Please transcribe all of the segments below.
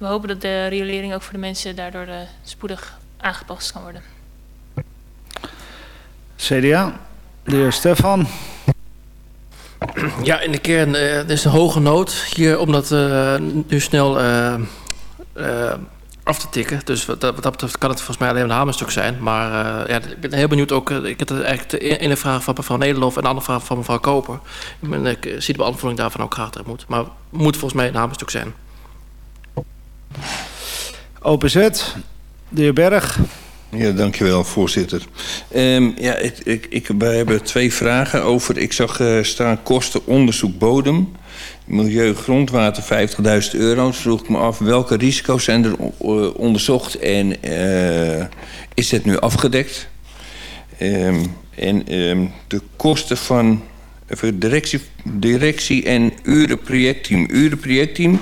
we hopen dat de riolering ook voor de mensen daardoor uh, spoedig aangepast kan worden. CDA, de heer Stefan. Ja, in de kern uh, er is een hoge nood hier om dat uh, nu snel uh, af te tikken. Dus wat dat, betreft kan het volgens mij alleen een hamerstuk zijn. Maar ja, ik ben heel benieuwd ook. ik heb eigenlijk de ene vraag van mevrouw Nederlof en de andere vraag van mevrouw Koper. Ik, ben, ik zie de beantwoording daarvan ook graag moet. Maar het moet volgens mij een hamerstuk zijn. OPZ, de heer Berg. Ja, dankjewel, voorzitter. Um, ja, ik, ik, ik, hebben twee vragen over. Ik zag uh, staan kosten onderzoek bodem. Milieu grondwater 50.000 euro. Vroeg ik me af welke risico's zijn er onderzocht en uh, is dit nu afgedekt? Um, en um, de kosten van directie, directie en urenprojectteam. Urenprojectteam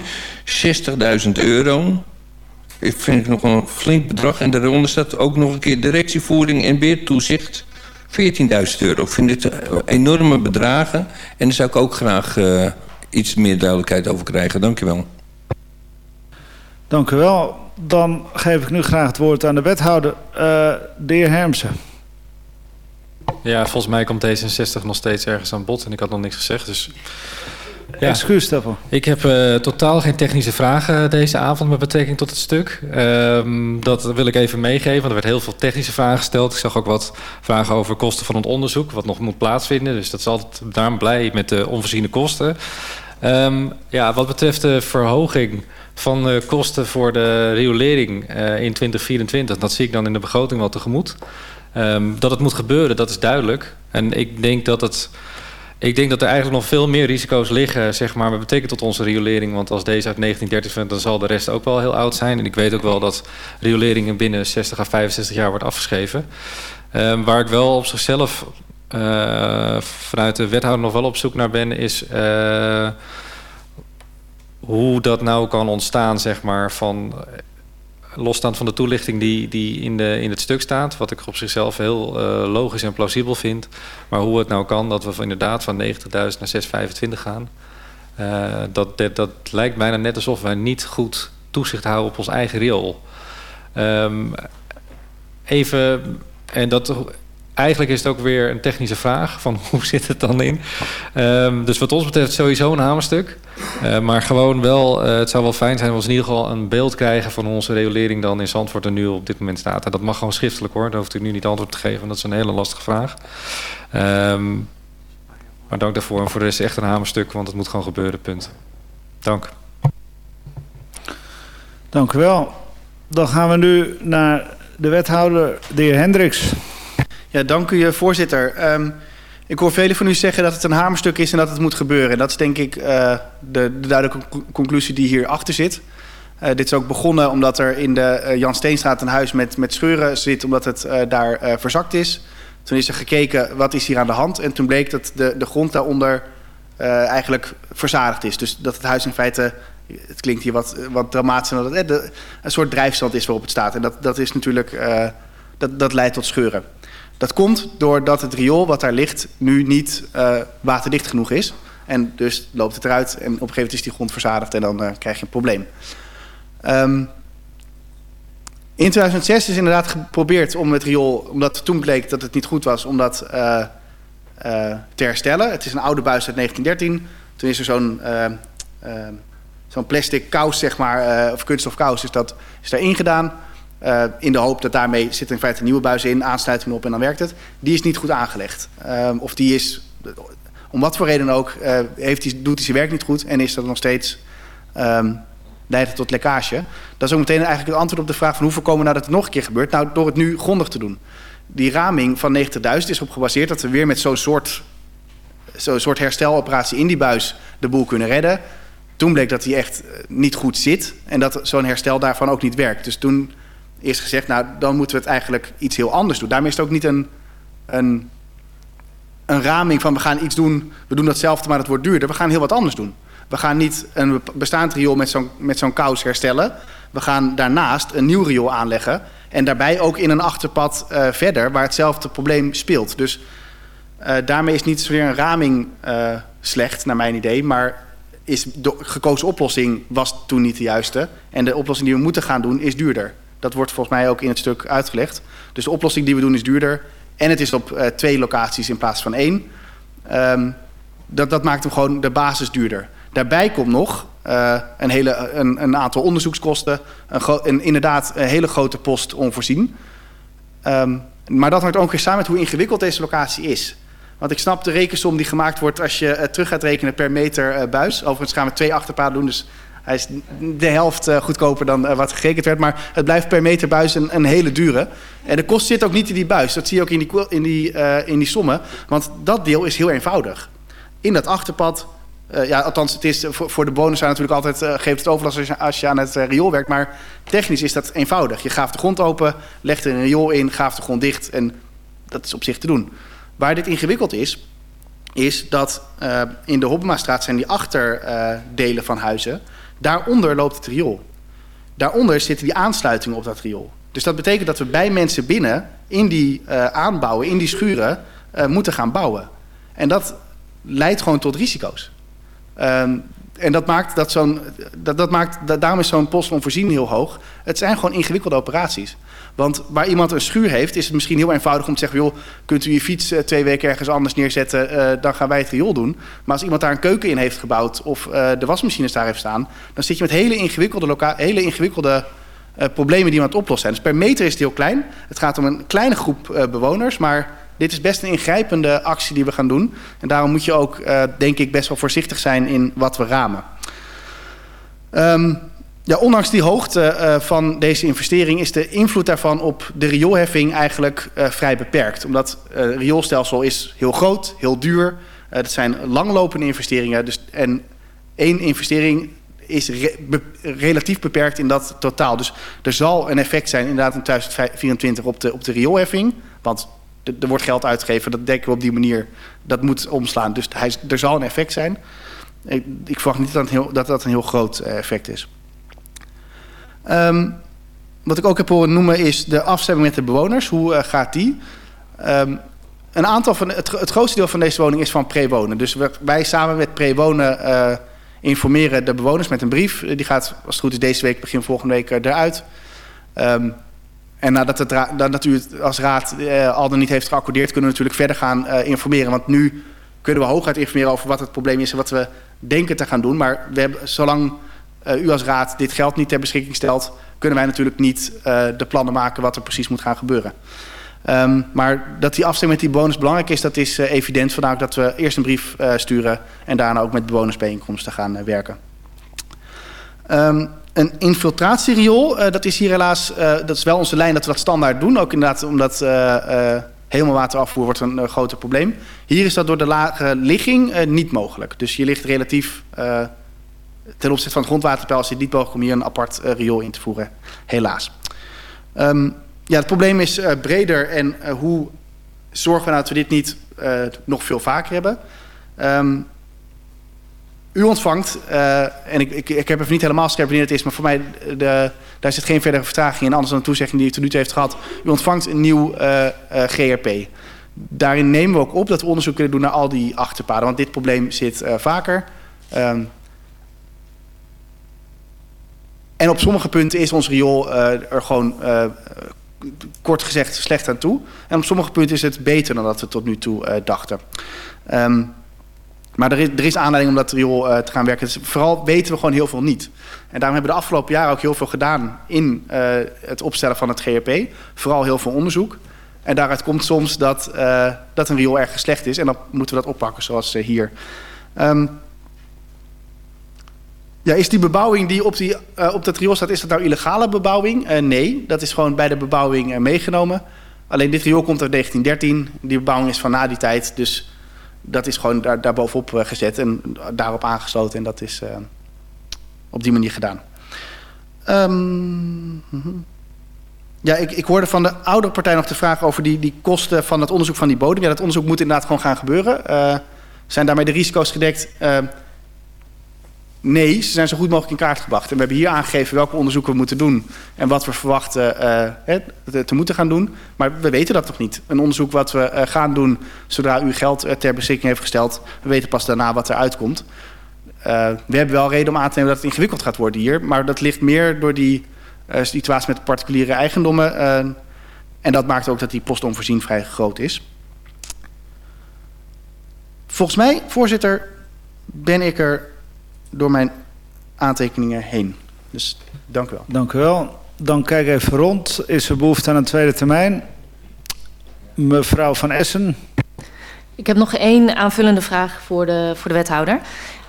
60.000 euro. Ik vind het nog een flink bedrag. En daaronder staat ook nog een keer directievoering en weertoezicht. 14.000 euro. Ik vind dit enorme bedragen. En daar zou ik ook graag uh, iets meer duidelijkheid over krijgen. Dank u wel. Dank u wel. Dan geef ik nu graag het woord aan de wethouder, uh, de heer Hermsen. Ja, volgens mij komt D66 nog steeds ergens aan bod en ik had nog niks gezegd. Dus ja. Excuus, Stefan. Ik heb uh, totaal geen technische vragen deze avond met betrekking tot het stuk. Um, dat wil ik even meegeven, want er werd heel veel technische vragen gesteld. Ik zag ook wat vragen over kosten van het onderzoek, wat nog moet plaatsvinden. Dus dat is altijd daarom blij met de onvoorziene kosten. Um, ja, wat betreft de verhoging van de kosten voor de riolering uh, in 2024, dat zie ik dan in de begroting wel tegemoet. Um, dat het moet gebeuren, dat is duidelijk. En ik denk dat het ik denk dat er eigenlijk nog veel meer risico's liggen, zeg maar, met betrekking tot onze riolering. Want als deze uit 1930 vindt, dan zal de rest ook wel heel oud zijn. En ik weet ook wel dat rioleringen binnen 60 à 65 jaar wordt afgeschreven. Um, waar ik wel op zichzelf uh, vanuit de wethouder nog wel op zoek naar ben, is uh, hoe dat nou kan ontstaan, zeg maar, van losstaand van de toelichting die, die in, de, in het stuk staat... wat ik op zichzelf heel uh, logisch en plausibel vind... maar hoe het nou kan dat we van inderdaad van 90.000 naar 625 gaan... Uh, dat, dat, lijkt bijna net alsof wij niet goed toezicht houden op ons eigen riool. Um, even, en dat eigenlijk is het ook weer een technische vraag van hoe zit het dan in. Um, dus wat ons betreft sowieso een hamerstuk. Uh, maar gewoon wel, uh, het zou wel fijn zijn als we in ieder geval een beeld krijgen van onze regulering dan in Zandvoort er nu op dit moment staat. En dat mag gewoon schriftelijk hoor, daar hoeft u nu niet antwoord te geven, want dat is een hele lastige vraag. Um, maar dank daarvoor en voor de rest echt een hamerstuk, want het moet gewoon gebeuren, punt. Dank. Dank u wel. Dan gaan we nu naar de wethouder, de heer Hendricks. Ja, dank u, voorzitter. Um, ik hoor velen van u zeggen dat het een hamerstuk is en dat het moet gebeuren. En dat is denk ik uh, de, de duidelijke conclusie die hierachter zit. Uh, dit is ook begonnen omdat er in de Jan Steenstraat een huis met, met scheuren zit, omdat het daar verzakt is. Toen is er gekeken wat is hier aan de hand en toen bleek dat de, de grond daaronder eigenlijk verzadigd is. Dus dat het huis in feite, het klinkt hier wat, wat dramatisch, dat een soort drijfstand is waarop het staat. En dat, dat is natuurlijk, dat, dat leidt tot scheuren. Dat komt doordat het riool wat daar ligt nu niet uh, waterdicht genoeg is. En dus loopt het eruit en op een gegeven moment is die grond verzadigd en dan uh, krijg je een probleem. Um, in 2006 is inderdaad geprobeerd om het riool, omdat toen bleek dat het niet goed was, om dat uh, te herstellen. Het is een oude buis uit 1913. Toen is er zo'n zo'n plastic kous, zeg maar, of kunststof kous, is, dat, is daarin gedaan. Uh, in de hoop dat daarmee zit in feite een nieuwe buis in, aansluiting op en dan werkt het. Die is niet goed aangelegd. Um, of die is, om wat voor reden ook, uh, heeft die, doet hij zijn werk niet goed en is dat nog steeds, um, leidt tot lekkage. Dat is ook meteen eigenlijk het antwoord op de vraag van hoe voorkomen nou dat het nog een keer gebeurt. Nou, door het nu grondig te doen. Die raming van 90.000 is op gebaseerd dat we weer met zo'n soort, zo'n soort hersteloperatie in die buis de boel kunnen redden. Toen bleek dat die echt niet goed zit en dat zo'n herstel daarvan ook niet werkt. Dus toen is gezegd, nou dan moeten we het eigenlijk iets heel anders doen. Daarmee is het ook niet een, een, een raming van we gaan iets doen, we doen datzelfde maar het wordt duurder. We gaan heel wat anders doen. We gaan niet een bestaand riool met zo'n zo'n kous herstellen. We gaan daarnaast een nieuw riool aanleggen. En daarbij ook in een achterpad uh, verder waar hetzelfde probleem speelt. Dus uh, daarmee is niet zozeer een raming uh, slecht, naar mijn idee. Maar is de gekozen oplossing was toen niet de juiste. En de oplossing die we moeten gaan doen is duurder. Dat wordt volgens mij ook in het stuk uitgelegd. Dus de oplossing die we doen is duurder. En het is op uh, twee locaties in plaats van één. Um, dat, dat maakt hem gewoon de basis duurder. Daarbij komt nog uh, een, hele, een, een, aantal onderzoekskosten. Een, inderdaad een hele grote post onvoorzien. Um, maar dat hangt ook weer samen met hoe ingewikkeld deze locatie is. Want ik snap de rekensom die gemaakt wordt als je uh, terug gaat rekenen per meter buis. Overigens gaan we twee achterpaden doen, dus hij is de helft uh, goedkoper dan wat gerekend werd. Maar het blijft per meter buis een, een, hele dure. En de kost zit ook niet in die buis. Dat zie je ook in die, in die, in die sommen. Want dat deel is heel eenvoudig. In dat achterpad ja, althans, het is voor, de bonus natuurlijk altijd uh, geeft het overlast als je, als je aan het riool werkt. Maar technisch is dat eenvoudig. Je gaaft de grond open, legt er een riool in, gaaft de grond dicht en dat is op zich te doen. Waar dit ingewikkeld is, is dat in de Hobbemastraat zijn die achterdelen van huizen. Daaronder loopt het riool. Daaronder zitten die aansluitingen op dat riool. Dus dat betekent dat we bij mensen binnen in die aanbouwen, in die schuren, moeten gaan bouwen. En dat leidt gewoon tot risico's. Um, en dat maakt dat zo'n, dat, dat maakt, dat, daarom is zo'n post onvoorzien heel hoog. Het zijn gewoon ingewikkelde operaties. Want waar iemand een schuur heeft, is het misschien heel eenvoudig om te zeggen: joh, kunt u je fiets uh, twee weken ergens anders neerzetten, uh, dan gaan wij het riool doen. Maar als iemand daar een keuken in heeft gebouwd of uh, de wasmachines daar heeft staan, dan zit je met hele ingewikkelde, hele ingewikkelde problemen die aan het oplossen. Dus per meter is het heel klein. Het gaat om een kleine groep bewoners, maar dit is best een ingrijpende actie die we gaan doen. En daarom moet je ook, denk ik, best wel voorzichtig zijn in wat we ramen. Um, ja, ondanks die hoogte uh, van deze investering is de invloed daarvan op de rioolheffing eigenlijk uh, vrij beperkt. Omdat het rioolstelsel is heel groot, heel duur. dat zijn langlopende investeringen. Dus, en één investering is relatief beperkt in dat totaal. Dus er zal een effect zijn inderdaad in 2024 op de, op de rioolheffing. Want er wordt geld uitgegeven, dat dekken we op die manier. Dat moet omslaan. Dus hij, er zal een effect zijn. Ik, ik verwacht niet heel, dat dat een heel groot eh, effect is. Um, wat ik ook heb horen noemen is de afstemming met de bewoners. Hoe uh, gaat die? Um, een aantal van het, het, grootste deel van deze woning is van prewonen. Dus wij samen met prewonen uh, informeren de bewoners met een brief. Die gaat, als het goed is, deze week, begin volgende week eruit. Um, en nadat, het u het als raad al dan niet heeft geaccordeerd... kunnen we natuurlijk verder gaan informeren. Want nu kunnen we hooguit informeren over wat het probleem is... en wat we denken te gaan doen. Maar we hebben, zolang u als raad dit geld niet ter beschikking stelt... kunnen wij natuurlijk niet de plannen maken wat er precies moet gaan gebeuren. Um, maar dat die afstemming met die bewoners belangrijk is... dat is evident. Vandaar dat we eerst een brief sturen... en daarna ook met bewonersbijeenkomsten gaan werken. Um, een infiltratieriool, dat is hier helaas, dat is wel onze lijn dat we dat standaard doen. Ook inderdaad omdat helemaal waterafvoer wordt een groter probleem. Hier is dat door de lage ligging niet mogelijk. Dus je ligt relatief ten opzichte van het grondwaterpeil, je het niet mogelijk om hier een apart riool in te voeren. Helaas. Um, ja, het probleem is breder en hoe zorgen we nou dat we dit niet nog veel vaker hebben. Um, u ontvangt, en ik, ik, ik heb even niet helemaal scherp wanneer het is, maar voor mij, de, daar zit geen verdere vertraging in, anders dan een toezegging die u tot nu toe heeft gehad. U ontvangt een nieuw GRP. Daarin nemen we ook op dat we onderzoek kunnen doen naar al die achterpaden, want dit probleem zit vaker. Um, en op sommige punten is ons riool er gewoon kort gezegd slecht aan toe. En op sommige punten is het beter dan dat we tot nu toe dachten. Um, maar er is, er is aanleiding om dat riool te gaan werken. Dus vooral weten we gewoon heel veel niet. En daarom hebben we de afgelopen jaren ook heel veel gedaan in het opstellen van het GRP. Vooral heel veel onderzoek. En daaruit komt soms dat, dat een riool erg slecht is. En dan moeten we dat oppakken, zoals hier. Um, ja, is die bebouwing die op, die, op dat riool staat, is dat nou illegale bebouwing? nee, dat is gewoon bij de bebouwing meegenomen. Alleen dit riool komt uit 1913. Die bebouwing is van na die tijd, dus dat is gewoon daar, bovenop uh, gezet en daarop aangesloten. En dat is uh, op die manier gedaan. Um, ja, ik, ik hoorde van de oudere partij nog de vraag over die, die kosten van het onderzoek van die bodem. Ja, dat onderzoek moet inderdaad gewoon gaan gebeuren. Uh, zijn daarmee de risico's gedekt? Nee, ze zijn zo goed mogelijk in kaart gebracht. En we hebben hier aangegeven welke onderzoeken we moeten doen en wat we verwachten uh, te, te, moeten gaan doen. Maar we weten dat nog niet. Een onderzoek wat we uh, gaan doen zodra u geld ter beschikking heeft gesteld. We weten pas daarna wat er uitkomt. eh, we hebben wel reden om aan te nemen dat het ingewikkeld gaat worden hier. Maar dat ligt meer door die situatie met particuliere eigendommen. En dat maakt ook dat die postomvoorzien vrij groot is. Volgens mij, voorzitter, ben ik er door mijn aantekeningen heen. Dus dank u wel. Dank u wel. Dan kijk even rond. Is er behoefte aan een tweede termijn? Mevrouw van Essen. Ik heb nog één aanvullende vraag voor de, voor de wethouder.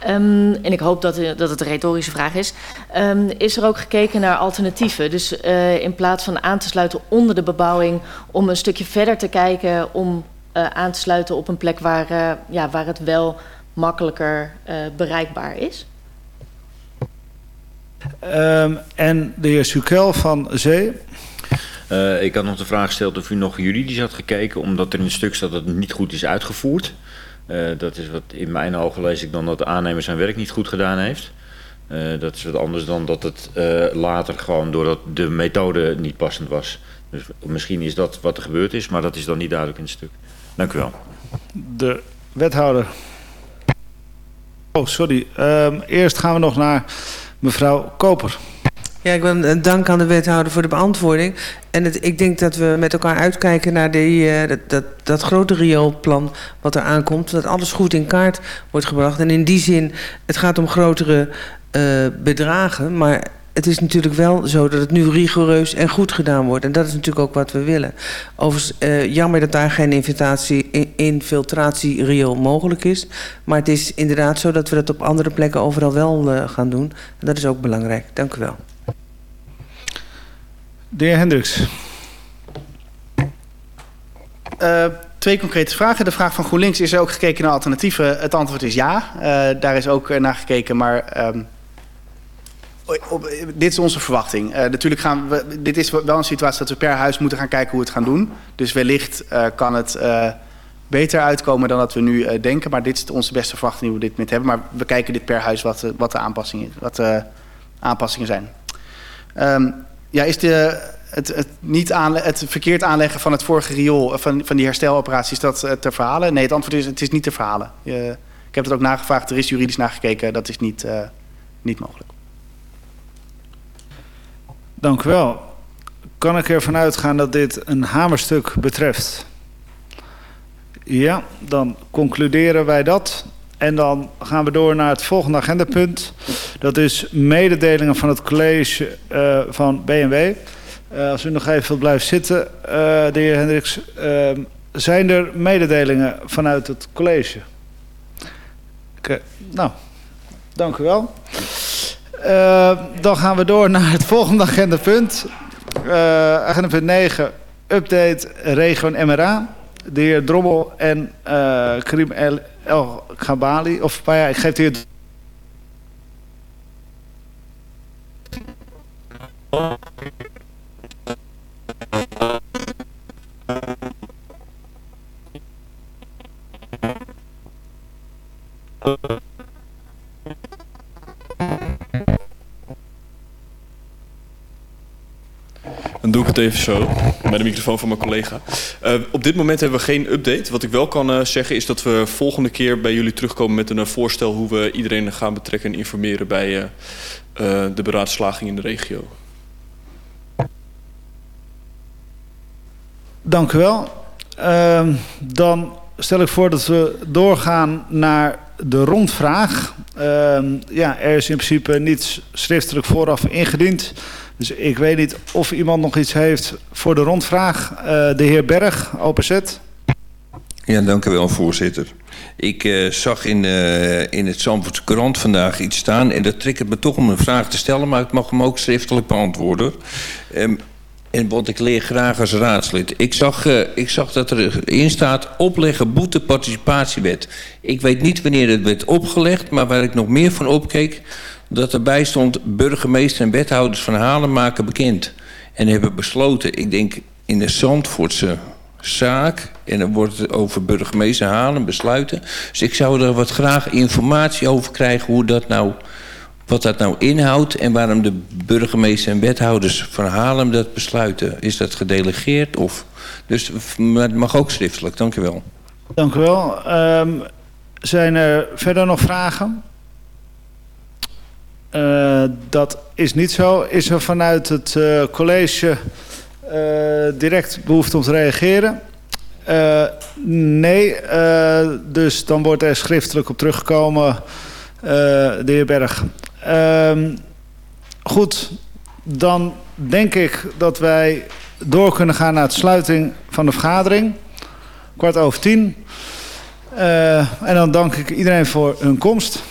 Um, en ik hoop dat, dat het een retorische vraag is. Um, is er ook gekeken naar alternatieven? Dus uh, in plaats van aan te sluiten onder de bebouwing... om een stukje verder te kijken... om uh, aan te sluiten op een plek waar, uh, ja, waar het wel makkelijker bereikbaar is? Um, en de heer Sukel van Zee. Uh, ik had nog de vraag gesteld of u nog juridisch had gekeken, omdat er in het stuk staat dat het niet goed is uitgevoerd. Uh, dat is wat in mijn ogen lees ik dan dat de aannemer zijn werk niet goed gedaan heeft. Uh, dat is wat anders dan dat het later gewoon doordat de methode niet passend was. Dus misschien is dat wat er gebeurd is, maar dat is dan niet duidelijk in het stuk. Dank u wel. De wethouder. Oh, sorry. Um, eerst gaan we nog naar mevrouw Koper. Ja, ik wil dank aan de wethouder voor de beantwoording. En het, ik denk dat we met elkaar uitkijken naar die, uh, dat, dat, dat grote rioolplan wat er aankomt. Dat alles goed in kaart wordt gebracht. En in die zin, het gaat om grotere uh, bedragen. Maar het is natuurlijk wel zo dat het nu rigoureus en goed gedaan wordt. En dat is natuurlijk ook wat we willen. Overigens, uh, jammer dat daar geen infiltratie, infiltratie riool mogelijk is. Maar het is inderdaad zo dat we dat op andere plekken overal wel uh, gaan doen. En dat is ook belangrijk. Dank u wel. De heer Hendricks. Uh, twee concrete vragen. De vraag van GroenLinks, is er ook gekeken naar alternatieven? Het antwoord is ja. Uh, daar is ook naar gekeken, maar... Um, dit is onze verwachting. Uh, natuurlijk gaan we, dit is wel een situatie dat we per huis moeten gaan kijken hoe we het gaan doen. Dus wellicht uh, kan het uh, beter uitkomen dan dat we nu denken. Maar dit is onze beste verwachting hoe we dit met hebben. Maar we kijken dit per huis wat, wat de aanpassingen, wat aanpassingen zijn. Um, ja, is de, het, niet het verkeerd aanleggen van het vorige riool, van, van die hersteloperaties, dat te verhalen? Nee, het antwoord is, het is niet te verhalen. Ik heb het ook nagevraagd, er is juridisch nagekeken, dat is niet, niet mogelijk. Dank u wel. Kan ik ervan uitgaan dat dit een hamerstuk betreft? Ja, dan concluderen wij dat. En dan gaan we door naar het volgende agendapunt. Dat is mededelingen van het college uh, van BMW. Uh, als u nog even wilt blijven zitten, uh, de heer Hendricks. Zijn er mededelingen vanuit het college? Okay. Nou, dank u wel. Dan gaan we door naar het volgende agendapunt. agendapunt 9, update regio MRA. De heer Drommel en Karim El El. Of ja, ik geef de heer het even zo, bij de microfoon van mijn collega. Uh, op dit moment hebben we geen update. Wat ik wel kan uh, zeggen is dat we volgende keer bij jullie terugkomen met een uh, voorstel... hoe we iedereen gaan betrekken en informeren bij de beraadslaging in de regio. Dank u wel. Uh, dan stel ik voor dat we doorgaan naar de rondvraag. Uh, ja, er is in principe niets schriftelijk vooraf ingediend. Dus ik weet niet of iemand nog iets heeft voor de rondvraag. Uh, de heer Berg, OPZ. Ja, dank u wel, voorzitter. Ik uh, zag in, uh, in het Zandvoortse krant vandaag iets staan... en dat triggert me toch om een vraag te stellen... maar ik mag hem ook schriftelijk beantwoorden. Um, en want ik leer graag als raadslid. Ik zag, ik zag dat er in staat opleggen boete participatiewet. Ik weet niet wanneer het werd opgelegd, maar waar ik nog meer van opkeek... dat erbij stond burgemeester en wethouders van Halen maken bekend. En hebben besloten, ik denk in de Zandvoortse zaak... en dan wordt het over burgemeester Halen besluiten. Dus ik zou er wat graag informatie over krijgen hoe dat nou wat dat nou inhoudt en waarom de burgemeester en wethouders van Haarlem dat besluiten. Is dat gedelegeerd? Of... Dus mag ook schriftelijk. Dank u wel. Dank u wel. Um, zijn er verder nog vragen? Eh, dat is niet zo. Is er vanuit het uh, college eh, direct behoefte om te reageren? nee, dus dan wordt er schriftelijk op teruggekomen, de heer Berg. Ehm, goed, dan denk ik dat wij door kunnen gaan naar de sluiting van de vergadering. Kwart over tien. Uh, en dan dank ik iedereen voor hun komst.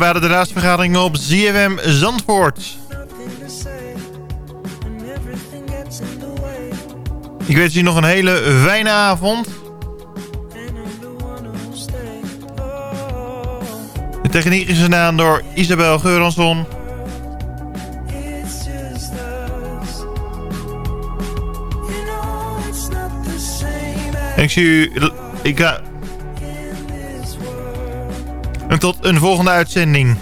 waren de raadsvergaderingen op ZFM Zandvoort. Ik wens u nog een hele fijne avond. De techniek is gedaan door Isabel Geuranson. En ik zie u... Ik ga... En tot een volgende uitzending.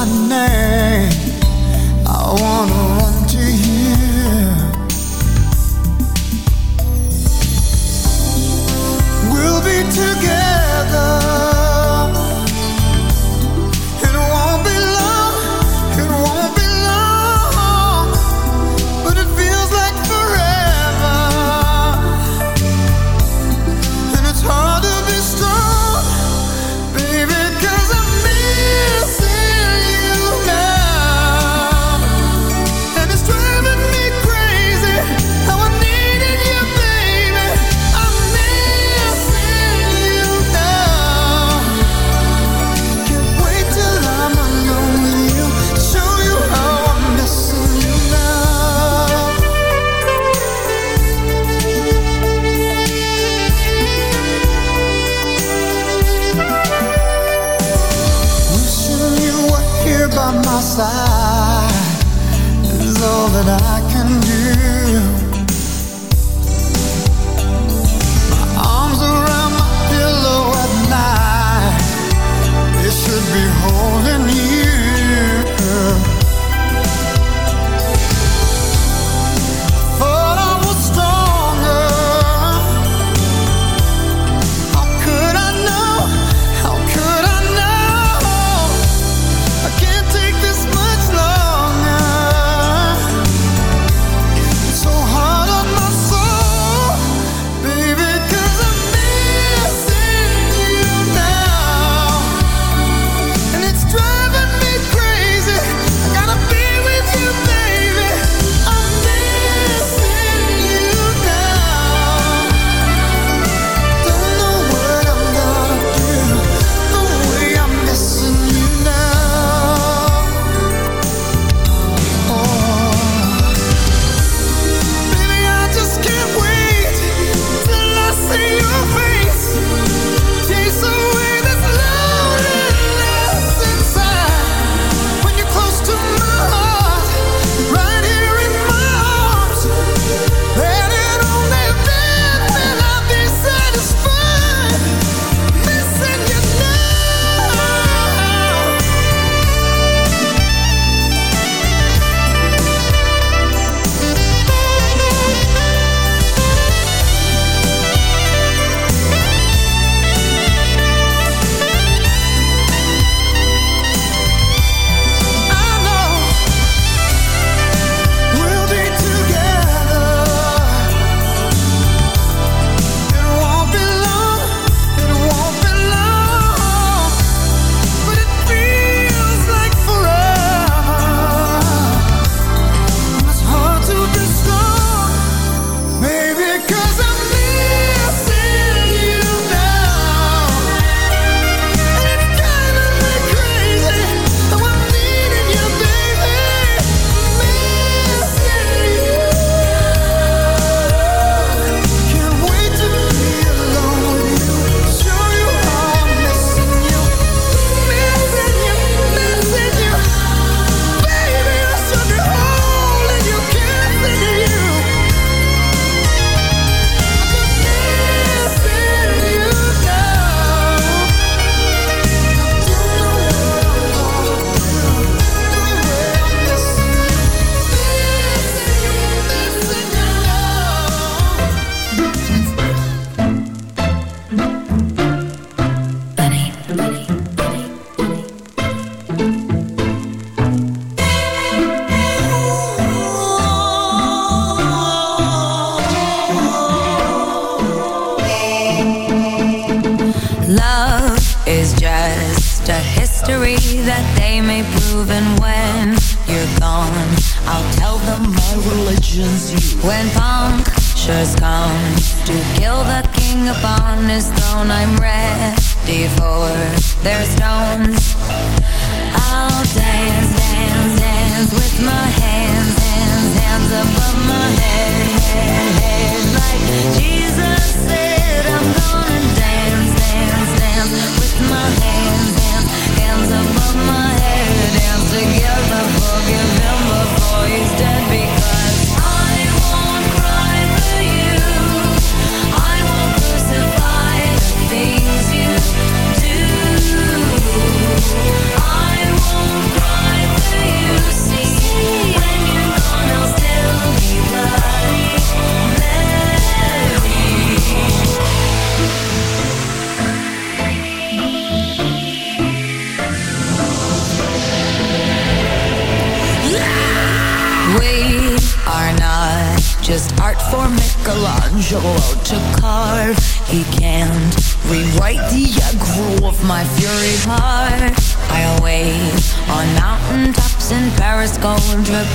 partner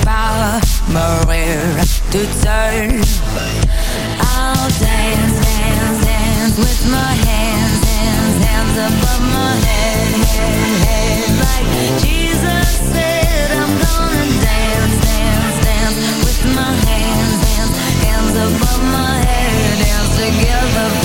about Maria to turn I'll dance, dance, dance with my hands, hands, hands above my head, head, head Like Jesus said I'm gonna dance, dance, dance with my hands, hands, hands above my head Dance together.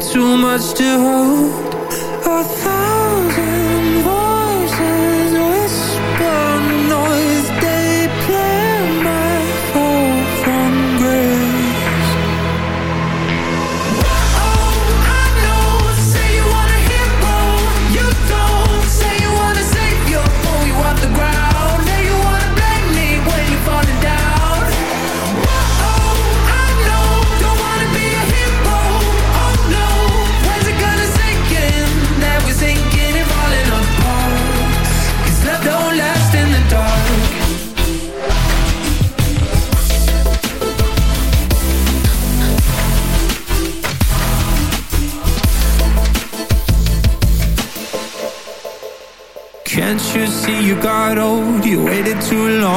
Too much to